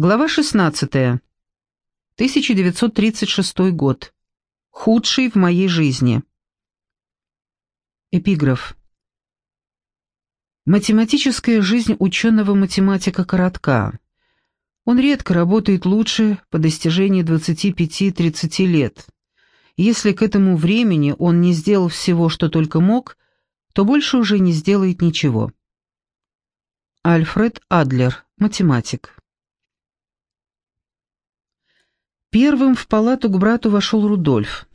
Глава 16. 1936 год. Худший в моей жизни. Эпиграф. Математическая жизнь ученого-математика коротка. Он редко работает лучше по достижении 25-30 лет. Если к этому времени он не сделал всего, что только мог, то больше уже не сделает ничего. Альфред Адлер, математик. Первым в палату к брату вошел Рудольф.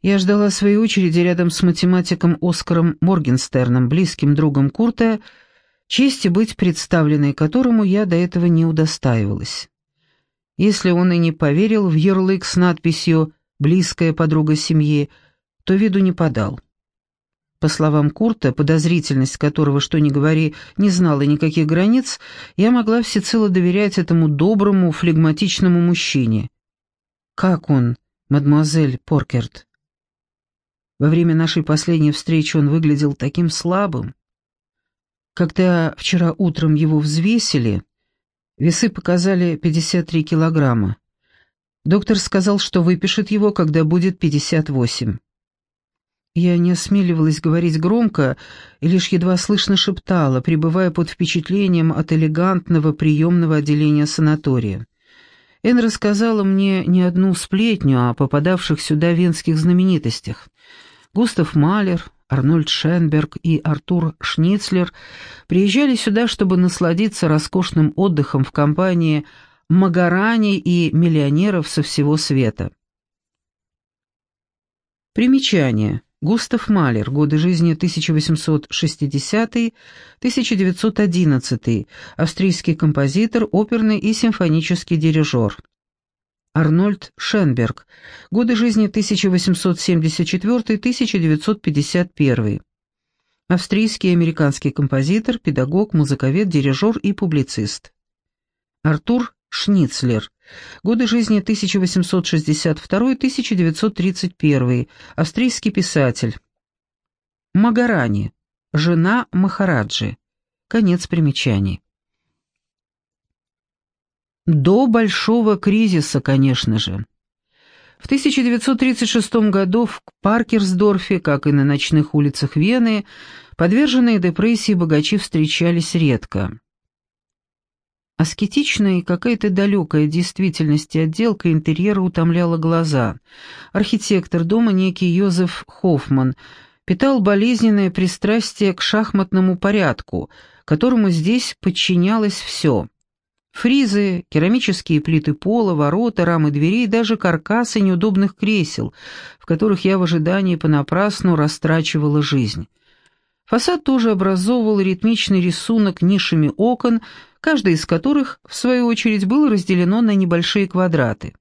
Я ждала своей очереди рядом с математиком Оскаром Моргенстерном, близким другом Курта, чести быть представленной которому я до этого не удостаивалась. Если он и не поверил в ярлык с надписью «близкая подруга семьи», то виду не подал. По словам Курта, подозрительность которого, что ни говори, не знала никаких границ, я могла всецело доверять этому доброму, флегматичному мужчине. «Как он, мадемуазель Поркерт?» Во время нашей последней встречи он выглядел таким слабым. Когда вчера утром его взвесили, весы показали 53 килограмма. Доктор сказал, что выпишет его, когда будет 58. Я не осмеливалась говорить громко и лишь едва слышно шептала, пребывая под впечатлением от элегантного приемного отделения санатория. Эн рассказала мне не одну сплетню о попадавших сюда венских знаменитостях. Густав Малер, Арнольд Шенберг и Артур Шницлер приезжали сюда, чтобы насладиться роскошным отдыхом в компании магарани и миллионеров со всего света. Примечание. Густав Малер, годы жизни 1860-1911, австрийский композитор, оперный и симфонический дирижер. Арнольд Шенберг, годы жизни 1874-1951, австрийский и американский композитор, педагог, музыковед, дирижер и публицист. Артур Шницлер, Годы жизни 1862-1931. Австрийский писатель. Магарани. Жена Махараджи. Конец примечаний. До большого кризиса, конечно же. В 1936 году в Паркерсдорфе, как и на ночных улицах Вены, подверженные депрессии богачи встречались редко. Аскетичная и какая-то далекая действительности отделка интерьера утомляла глаза. Архитектор дома, некий Йозеф Хоффман, питал болезненное пристрастие к шахматному порядку, которому здесь подчинялось все. Фризы, керамические плиты пола, ворота, рамы дверей, даже каркасы неудобных кресел, в которых я в ожидании понапрасну растрачивала жизнь. Фасад тоже образовывал ритмичный рисунок нишами окон, каждое из которых, в свою очередь, было разделено на небольшие квадраты.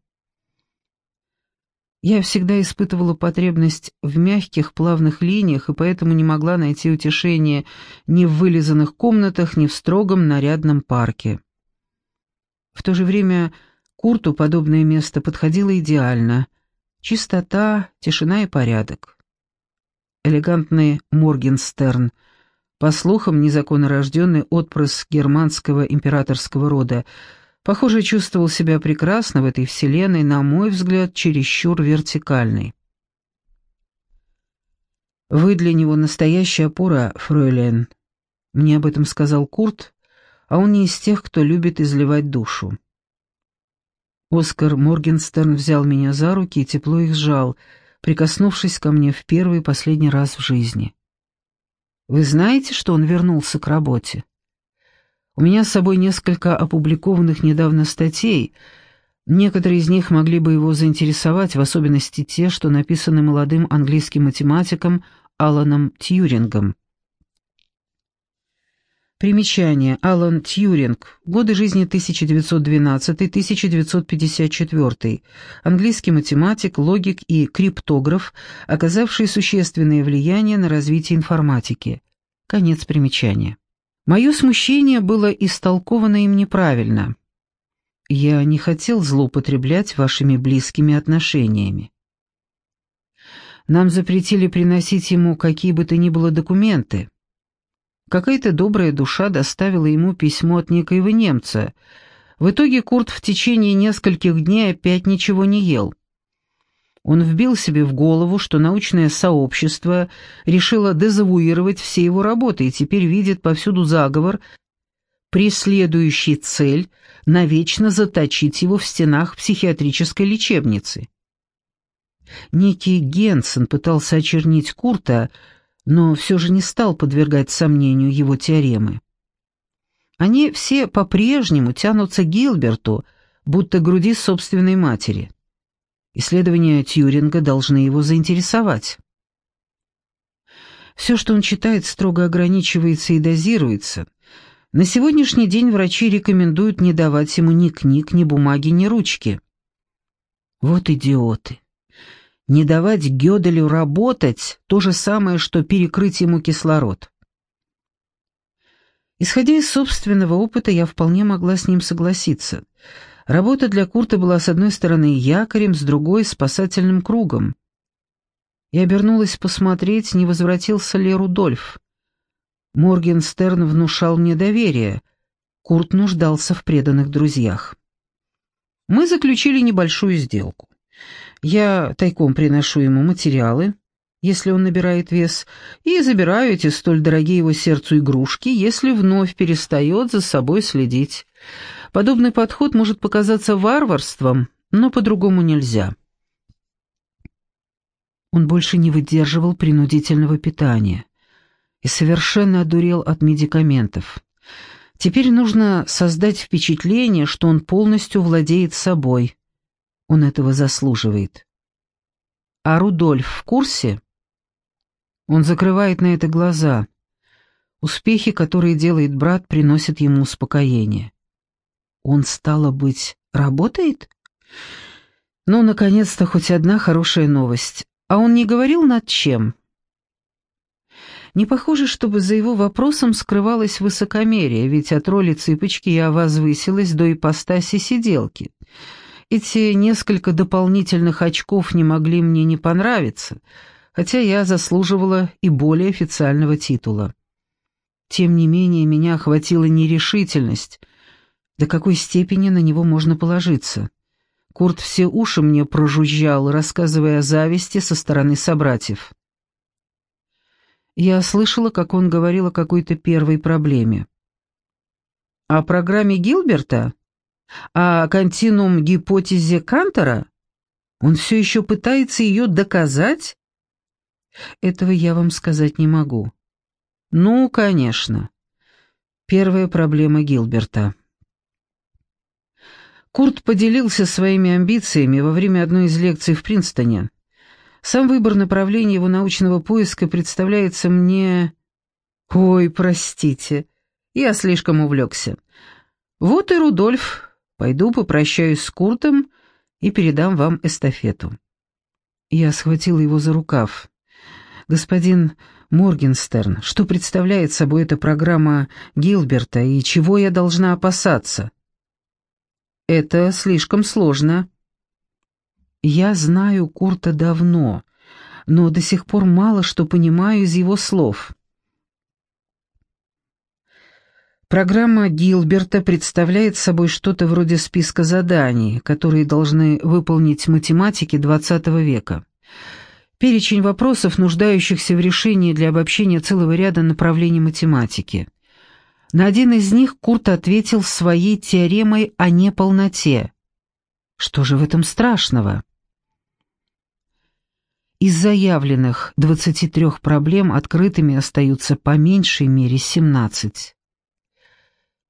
Я всегда испытывала потребность в мягких, плавных линиях, и поэтому не могла найти утешение ни в вылизанных комнатах, ни в строгом нарядном парке. В то же время Курту подобное место подходило идеально. Чистота, тишина и порядок. Элегантный Моргенстерн — по слухам, незаконнорожденный отпрыск германского императорского рода, похоже, чувствовал себя прекрасно в этой вселенной, на мой взгляд, чересчур вертикальной. «Вы для него настоящая опора, фройлен», — мне об этом сказал Курт, а он не из тех, кто любит изливать душу. Оскар Моргенстерн взял меня за руки и тепло их сжал, прикоснувшись ко мне в первый и последний раз в жизни. Вы знаете, что он вернулся к работе? У меня с собой несколько опубликованных недавно статей. Некоторые из них могли бы его заинтересовать, в особенности те, что написаны молодым английским математиком Аланом Тьюрингом. Примечание. Алан Тьюринг. Годы жизни 1912-1954. Английский математик, логик и криптограф, оказавший существенное влияние на развитие информатики. Конец примечания. Мое смущение было истолковано им неправильно. Я не хотел злоупотреблять вашими близкими отношениями. Нам запретили приносить ему какие бы то ни было документы. Какая-то добрая душа доставила ему письмо от некоего немца. В итоге Курт в течение нескольких дней опять ничего не ел. Он вбил себе в голову, что научное сообщество решило дезавуировать все его работы и теперь видит повсюду заговор, преследующий цель навечно заточить его в стенах психиатрической лечебницы. Некий Генсен пытался очернить Курта, но все же не стал подвергать сомнению его теоремы. Они все по-прежнему тянутся к Гилберту, будто груди собственной матери. Исследования Тьюринга должны его заинтересовать. Все, что он читает, строго ограничивается и дозируется. На сегодняшний день врачи рекомендуют не давать ему ни книг, ни бумаги, ни ручки. Вот идиоты. Не давать Гёделю работать — то же самое, что перекрыть ему кислород. Исходя из собственного опыта, я вполне могла с ним согласиться — Работа для Курта была с одной стороны якорем, с другой — спасательным кругом. Я обернулась посмотреть, не возвратился ли Рудольф. Моргенстерн внушал мне доверие. Курт нуждался в преданных друзьях. Мы заключили небольшую сделку. Я тайком приношу ему материалы, если он набирает вес, и забираю эти столь дорогие его сердцу игрушки, если вновь перестает за собой следить. Подобный подход может показаться варварством, но по-другому нельзя. Он больше не выдерживал принудительного питания и совершенно одурел от медикаментов. Теперь нужно создать впечатление, что он полностью владеет собой. Он этого заслуживает. А Рудольф в курсе? Он закрывает на это глаза. Успехи, которые делает брат, приносят ему успокоение. Он, стало быть, работает? Ну, наконец-то хоть одна хорошая новость. А он не говорил над чем? Не похоже, чтобы за его вопросом скрывалось высокомерие, ведь от роли цыпочки я возвысилась до ипостаси сиделки. Эти несколько дополнительных очков не могли мне не понравиться, хотя я заслуживала и более официального титула. Тем не менее, меня охватила нерешительность — до какой степени на него можно положиться. Курт все уши мне прожужжал, рассказывая о зависти со стороны собратьев. Я слышала, как он говорил о какой-то первой проблеме. О программе Гилберта? О континуум-гипотезе Кантера? Он все еще пытается ее доказать? Этого я вам сказать не могу. Ну, конечно. Первая проблема Гилберта. Курт поделился своими амбициями во время одной из лекций в Принстоне. Сам выбор направления его научного поиска представляется мне... Ой, простите, я слишком увлекся. Вот и Рудольф. Пойду попрощаюсь с Куртом и передам вам эстафету. Я схватила его за рукав. «Господин Моргенстерн, что представляет собой эта программа Гилберта и чего я должна опасаться?» Это слишком сложно. Я знаю Курта давно, но до сих пор мало что понимаю из его слов. Программа Гилберта представляет собой что-то вроде списка заданий, которые должны выполнить математики XX века. Перечень вопросов, нуждающихся в решении для обобщения целого ряда направлений математики. На один из них Курт ответил своей теоремой о неполноте. Что же в этом страшного? Из заявленных 23 проблем открытыми остаются по меньшей мере 17.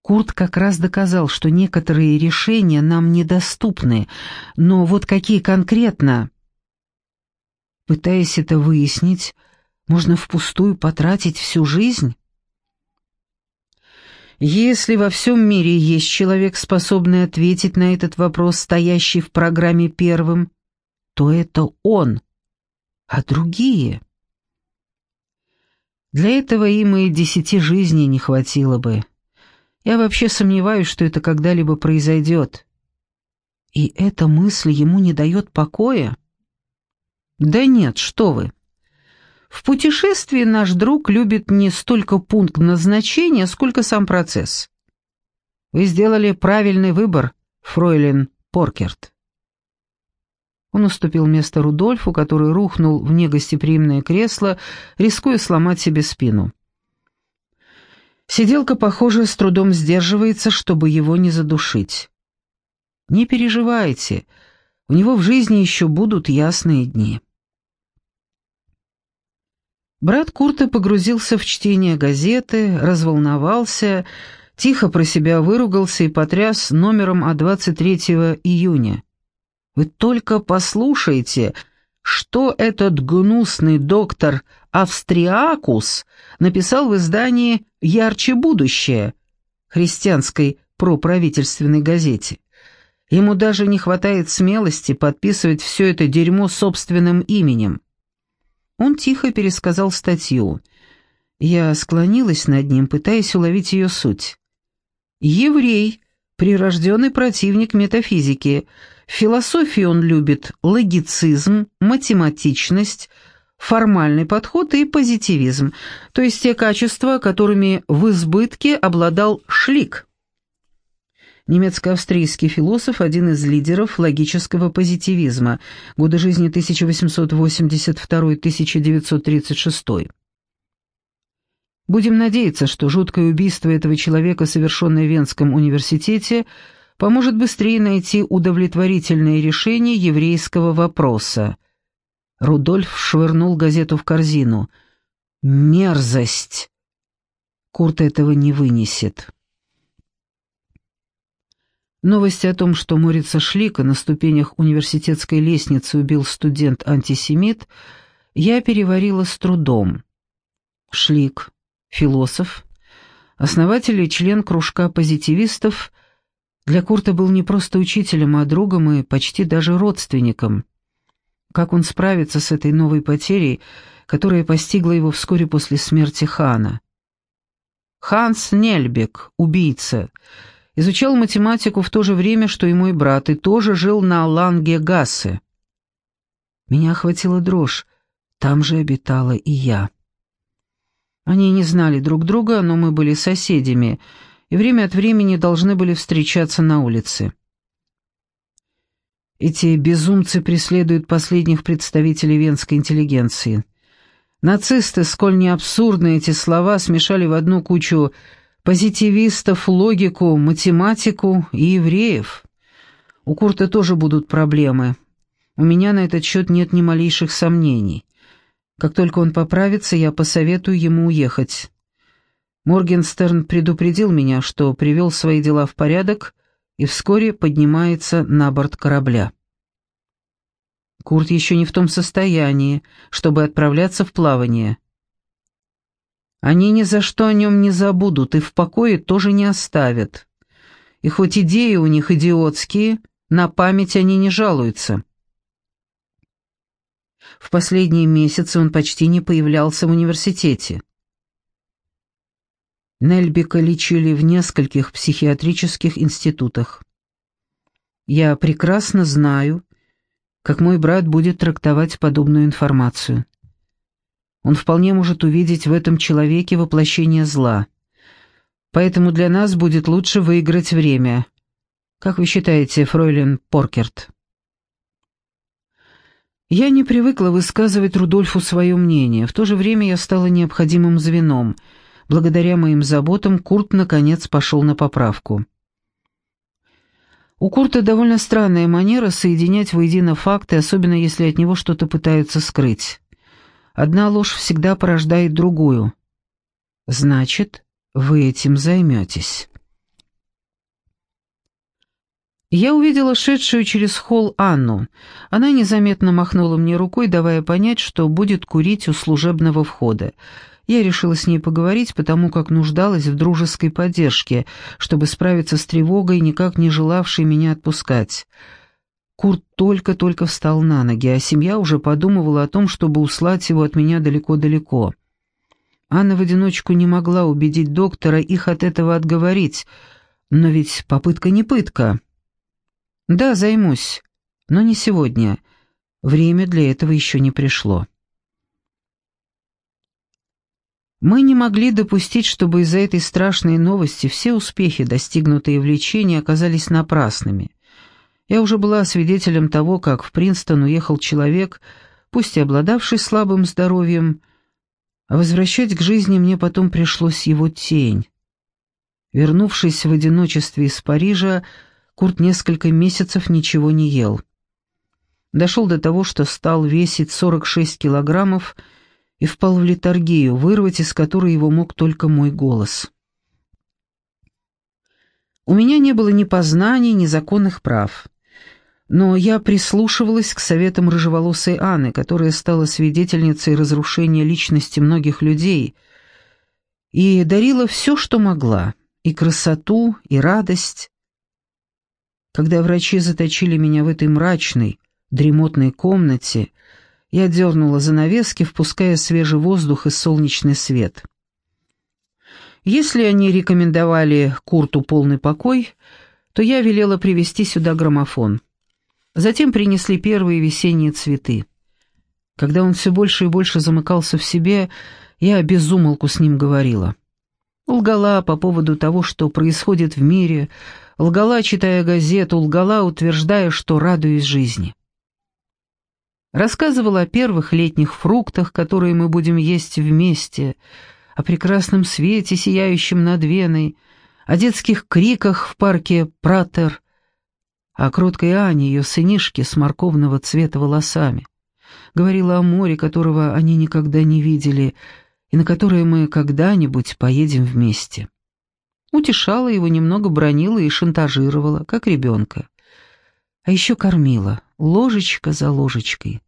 Курт как раз доказал, что некоторые решения нам недоступны, но вот какие конкретно? Пытаясь это выяснить, можно впустую потратить всю жизнь? Если во всем мире есть человек, способный ответить на этот вопрос, стоящий в программе первым, то это он. А другие? Для этого им и десяти жизней не хватило бы. Я вообще сомневаюсь, что это когда-либо произойдет. И эта мысль ему не дает покоя? Да нет, что вы. В путешествии наш друг любит не столько пункт назначения, сколько сам процесс. Вы сделали правильный выбор, фройлен Поркерт». Он уступил место Рудольфу, который рухнул в негостеприимное кресло, рискуя сломать себе спину. Сиделка, похоже, с трудом сдерживается, чтобы его не задушить. «Не переживайте, у него в жизни еще будут ясные дни». Брат Курта погрузился в чтение газеты, разволновался, тихо про себя выругался и потряс номером от 23 июня. Вы только послушайте, что этот гнусный доктор Австриакус написал в издании «Ярче будущее» христианской проправительственной газете. Ему даже не хватает смелости подписывать все это дерьмо собственным именем. Он тихо пересказал статью. Я склонилась над ним, пытаясь уловить ее суть. «Еврей, прирожденный противник метафизики», в философии он любит логицизм, математичность, формальный подход и позитивизм, то есть те качества, которыми в избытке обладал Шлик. Немецко-австрийский философ, один из лидеров логического позитивизма, годы жизни 1882-1936. Будем надеяться, что жуткое убийство этого человека, совершенное в Венском университете, поможет быстрее найти удовлетворительное решение еврейского вопроса. Рудольф швырнул газету в корзину. «Мерзость!» Курт этого не вынесет. Новости о том, что Морица Шлика на ступенях университетской лестницы убил студент-антисемит, я переварила с трудом. Шлик, философ, основатель и член кружка позитивистов – для Курта был не просто учителем, а другом и почти даже родственником. Как он справится с этой новой потерей, которая постигла его вскоре после смерти Хана? Ханс Нельбек, убийца, изучал математику в то же время, что и мой брат, и тоже жил на Ланге-Гассе. Меня охватила дрожь, там же обитала и я. Они не знали друг друга, но мы были соседями — и время от времени должны были встречаться на улице. Эти безумцы преследуют последних представителей венской интеллигенции. Нацисты, сколь не абсурдны эти слова, смешали в одну кучу позитивистов, логику, математику и евреев. У Курта тоже будут проблемы. У меня на этот счет нет ни малейших сомнений. Как только он поправится, я посоветую ему уехать. Моргенстерн предупредил меня, что привел свои дела в порядок и вскоре поднимается на борт корабля. Курт еще не в том состоянии, чтобы отправляться в плавание. Они ни за что о нем не забудут и в покое тоже не оставят. И хоть идеи у них идиотские, на память они не жалуются. В последние месяцы он почти не появлялся в университете. Нельбика лечили в нескольких психиатрических институтах. Я прекрасно знаю, как мой брат будет трактовать подобную информацию. Он вполне может увидеть в этом человеке воплощение зла. Поэтому для нас будет лучше выиграть время. Как вы считаете, фройлен Поркерт? Я не привыкла высказывать Рудольфу свое мнение, в то же время я стала необходимым звеном — Благодаря моим заботам Курт наконец пошел на поправку. У Курта довольно странная манера соединять воедино факты, особенно если от него что-то пытаются скрыть. Одна ложь всегда порождает другую. Значит, вы этим займетесь. Я увидела шедшую через холл Анну. Она незаметно махнула мне рукой, давая понять, что будет курить у служебного входа. Я решила с ней поговорить, потому как нуждалась в дружеской поддержке, чтобы справиться с тревогой, никак не желавшей меня отпускать. Курт только-только встал на ноги, а семья уже подумывала о том, чтобы услать его от меня далеко-далеко. Анна в одиночку не могла убедить доктора их от этого отговорить, но ведь попытка не пытка. «Да, займусь, но не сегодня. Время для этого еще не пришло». Мы не могли допустить, чтобы из-за этой страшной новости все успехи, достигнутые в лечении, оказались напрасными. Я уже была свидетелем того, как в Принстон уехал человек, пусть и обладавший слабым здоровьем, а возвращать к жизни мне потом пришлось его тень. Вернувшись в одиночестве из Парижа, Курт несколько месяцев ничего не ел. Дошел до того, что стал весить 46 килограммов и впал в литургию, вырвать из которой его мог только мой голос. У меня не было ни познаний, ни законных прав. Но я прислушивалась к советам рыжеволосой Анны, которая стала свидетельницей разрушения личности многих людей, и дарила все, что могла, и красоту, и радость. Когда врачи заточили меня в этой мрачной, дремотной комнате, я дернула занавески, впуская свежий воздух и солнечный свет. Если они рекомендовали Курту полный покой, то я велела привезти сюда граммофон. Затем принесли первые весенние цветы. Когда он все больше и больше замыкался в себе, я безумолку с ним говорила. Лгала по поводу того, что происходит в мире, лгала, читая газету, лгала, утверждая, что радуюсь жизни. Рассказывала о первых летних фруктах, которые мы будем есть вместе, о прекрасном свете, сияющем над Веной, о детских криках в парке Пратер, о кроткой Ане, ее сынишке с морковного цвета волосами. Говорила о море, которого они никогда не видели, и на которое мы когда-нибудь поедем вместе. Утешала его, немного бронила и шантажировала, как ребенка. А еще кормила, ложечка за ложечкой.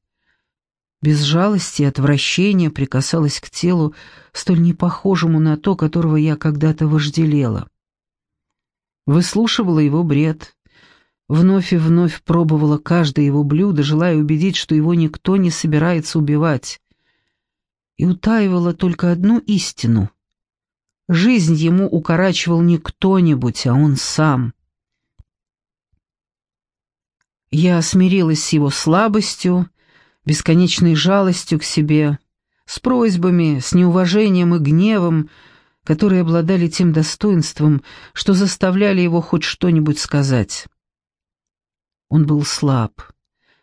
Без жалости и отвращения прикасалась к телу, столь непохожему на то, которого я когда-то вожделела. Выслушивала его бред, Вновь и вновь пробовала каждое его блюдо, желая убедить, что его никто не собирается убивать. И утаивала только одну истину. Жизнь ему укорачивал не кто-нибудь, а он сам. Я смирилась с его слабостью, бесконечной жалостью к себе, с просьбами, с неуважением и гневом, которые обладали тем достоинством, что заставляли его хоть что-нибудь сказать. Он был слаб,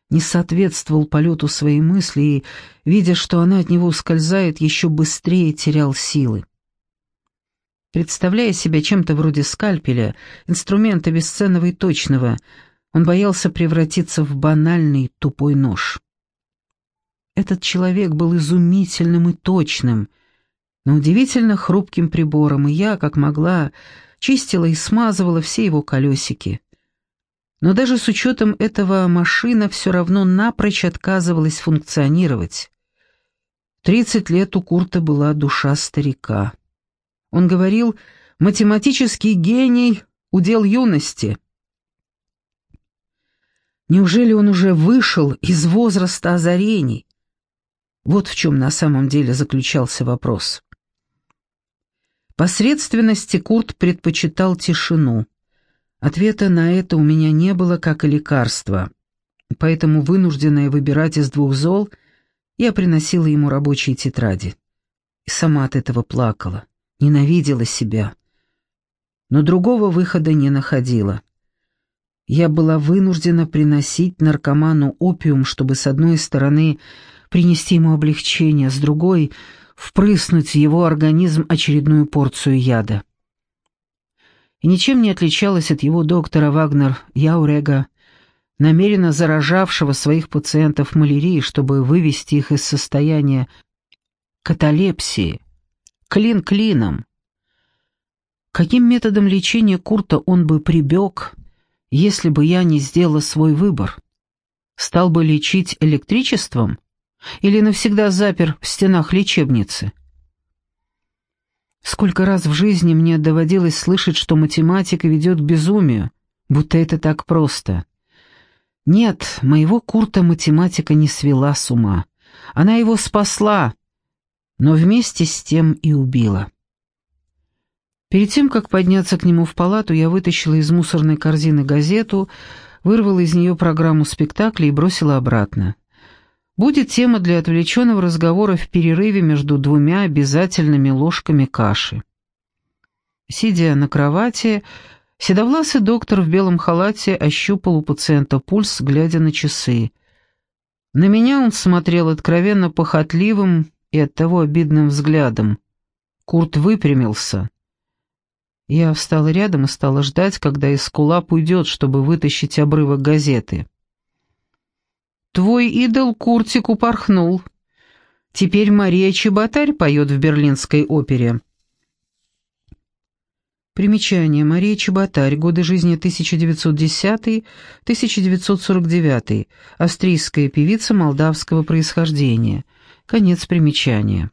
не соответствовал полету своей мысли и, видя, что она от него ускользает, еще быстрее терял силы. Представляя себя чем-то вроде скальпеля, инструмента бесценного и точного, он боялся превратиться в банальный тупой нож. Этот человек был изумительным и точным, но удивительно хрупким прибором, и я, как могла, чистила и смазывала все его колесики. Но даже с учетом этого машина все равно напрочь отказывалась функционировать. Тридцать лет у Курта была душа старика. Он говорил «математический гений — удел юности». Неужели он уже вышел из возраста озарений? Вот в чем на самом деле заключался вопрос. Посредственности Курт предпочитал тишину. Ответа на это у меня не было, как и лекарства, поэтому, вынужденная выбирать из двух зол, я приносила ему рабочие тетради. И сама от этого плакала, ненавидела себя. Но другого выхода не находила. Я была вынуждена приносить наркоману опиум, чтобы с одной стороны принести ему облегчение, с другой — впрыснуть в его организм очередную порцию яда и ничем не отличалась от его доктора Вагнер Яурега, намеренно заражавшего своих пациентов малярией, чтобы вывести их из состояния каталепсии, клин клином. Каким методом лечения Курта он бы прибег, если бы я не сделала свой выбор? Стал бы лечить электричеством или навсегда запер в стенах лечебницы? Сколько раз в жизни мне доводилось слышать, что математика ведет к безумию, будто это так просто. Нет, моего Курта математика не свела с ума. Она его спасла, но вместе с тем и убила. Перед тем, как подняться к нему в палату, я вытащила из мусорной корзины газету, вырвала из нее программу спектакля и бросила обратно. будет тема для отвлеченного разговора в перерыве между двумя обязательными ложками каши. Сидя на кровати, седовласый доктор в белом халате ощупал у пациента пульс, глядя на часы. На меня он смотрел откровенно похотливым и оттого обидным взглядом. Курт выпрямился. Я встала рядом и стала ждать, когда из кулап уйдет, чтобы вытащить обрывок газеты. «Твой идол Куртик упорхнул. Теперь Мария Чеботарь поет в берлинской опере». Примечание. Мария Чеботарь. Годы жизни 1910-1949. Австрийская певица молдавского происхождения. Конец примечания.